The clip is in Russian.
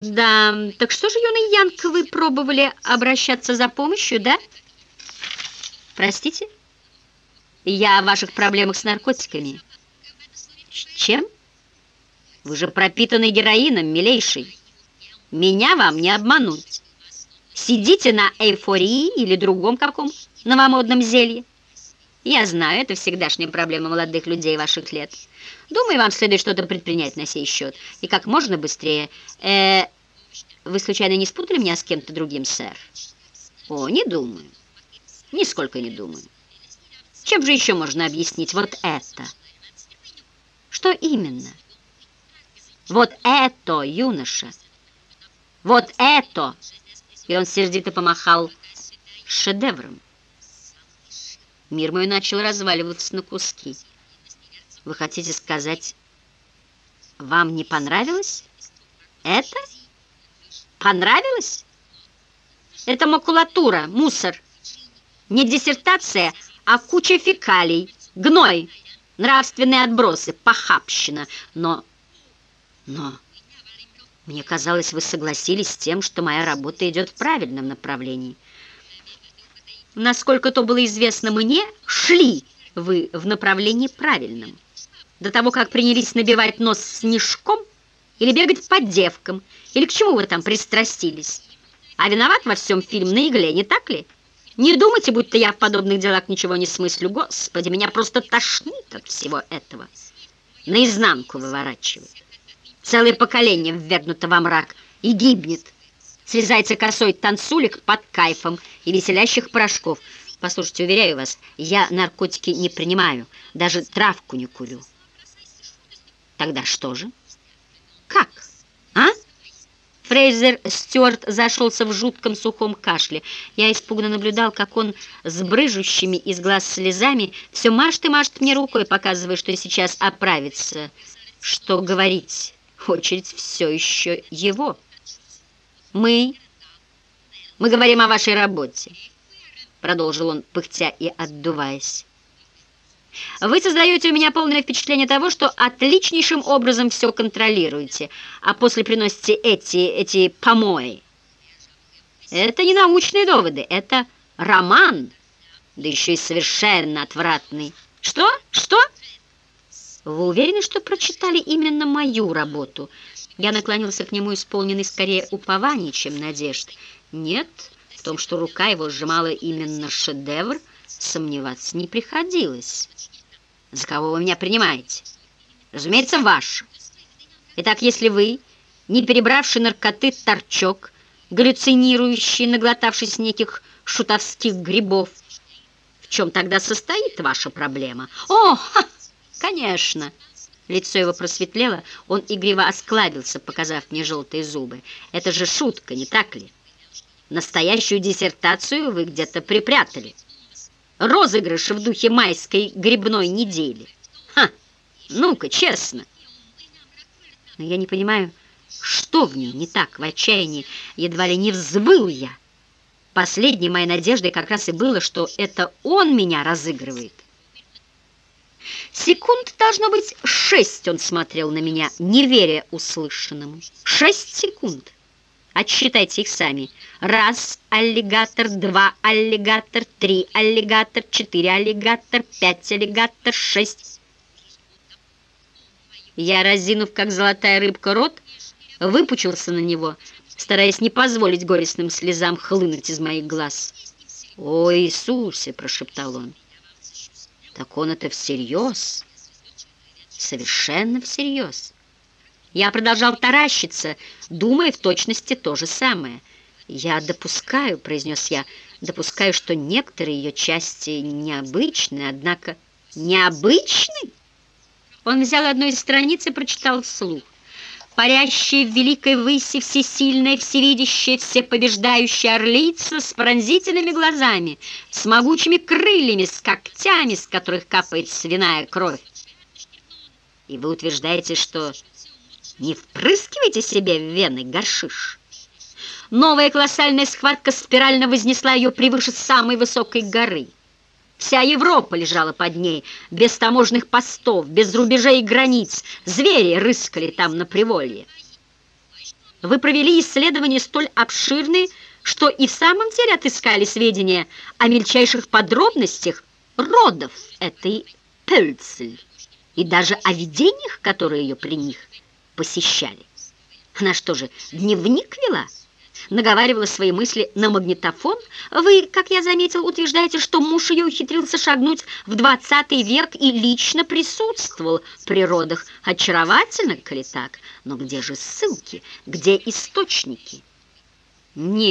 Да, так что же, юный Янг, вы пробовали обращаться за помощью, да? Простите? Я о ваших проблемах с наркотиками. С чем? Вы же пропитаны героином, милейший. Меня вам не обмануть. Сидите на эйфории или другом каком новомодном зелье. Я знаю, это всегдашняя проблема молодых людей ваших лет. Думаю, вам следует что-то предпринять на сей счет. И как можно быстрее. Э, вы случайно не спутали меня с кем-то другим, сэр? О, не думаю. Нисколько не думаю. Чем же еще можно объяснить вот это? Что именно? Вот это, юноша. Вот это. И он сердито помахал шедевром. Мир мой начал разваливаться на куски. Вы хотите сказать, вам не понравилось? Это? Понравилось? Это макулатура, мусор. Не диссертация, а куча фекалий, гной, нравственные отбросы, похабщина. Но, но, мне казалось, вы согласились с тем, что моя работа идет в правильном направлении. Насколько то было известно мне, шли вы в направлении правильном. До того, как принялись набивать нос снежком или бегать по девкам, или к чему вы там пристрастились. А виноват во всем фильм на игле, не так ли? Не думайте, будто я в подобных делах ничего не смыслю. Господи, меня просто тошнит от всего этого. Наизнанку выворачивает. Целое поколение ввергнуто во мрак и гибнет срезается косой танцулик под кайфом и веселящих порошков. Послушайте, уверяю вас, я наркотики не принимаю, даже травку не курю. Тогда что же? Как? А? Фрейзер Стюарт зашелся в жутком сухом кашле. Я испуганно наблюдал, как он с брыжущими из глаз слезами все машет и машет мне рукой, показывая, что сейчас оправится. Что говорить? Очередь все еще его. Мы... Мы говорим о вашей работе, продолжил он, пыхтя и отдуваясь. Вы создаете у меня полное впечатление того, что отличнейшим образом все контролируете, а после приносите эти, эти помои. Это не научные доводы, это роман, да еще и совершенно отвратный. Что? Что? Вы уверены, что прочитали именно мою работу? Я наклонился к нему, исполненный скорее упований, чем надежд. Нет, в том, что рука его сжимала именно шедевр, сомневаться не приходилось. За кого вы меня принимаете? Разумеется, ваш. Итак, если вы, не перебравший наркоты торчок, галлюцинирующий, наглотавшись неких шутовских грибов, в чем тогда состоит ваша проблема? О, ха, конечно! Лицо его просветлело, он игриво осклабился, показав мне желтые зубы. «Это же шутка, не так ли? Настоящую диссертацию вы где-то припрятали. Розыгрыш в духе майской грибной недели. Ха! Ну-ка, честно!» Но я не понимаю, что в ней не так, в отчаянии едва ли не взвыл я. Последней моей надеждой как раз и было, что это он меня разыгрывает. Секунд, должно быть, шесть он смотрел на меня, не веря услышанному. Шесть секунд. Отсчитайте их сами. Раз аллигатор, два аллигатор, три аллигатор, четыре аллигатор, пять аллигатор, шесть. Я, разинув, как золотая рыбка, рот, выпучился на него, стараясь не позволить горестным слезам хлынуть из моих глаз. «О, Иисусе!» — прошептал он. Так он это всерьез, совершенно всерьез. Я продолжал таращиться, думая в точности то же самое. «Я допускаю», — произнес я, — «допускаю, что некоторые ее части необычны, однако...» «Необычны?» Он взял одну из страниц и прочитал вслух парящая в великой выси, всесильная, всевидящая, всепобеждающая орлица с пронзительными глазами, с могучими крыльями, с когтями, с которых капает свиная кровь. И вы утверждаете, что не впрыскиваете себе в вены горшиш? Новая колоссальная схватка спирально вознесла ее превыше самой высокой горы. Вся Европа лежала под ней, без таможенных постов, без рубежей и границ. Звери рыскали там на приволье. Вы провели исследования столь обширные, что и в самом деле отыскали сведения о мельчайших подробностях родов этой Пельцель и даже о видениях, которые ее при них посещали. Она что же, дневник вела? Наговаривала свои мысли на магнитофон? Вы, как я заметил, утверждаете, что муж ее ухитрился шагнуть в 20 век и лично присутствовал в природах. Очаровательно, коли так. Но где же ссылки? Где источники? Нет.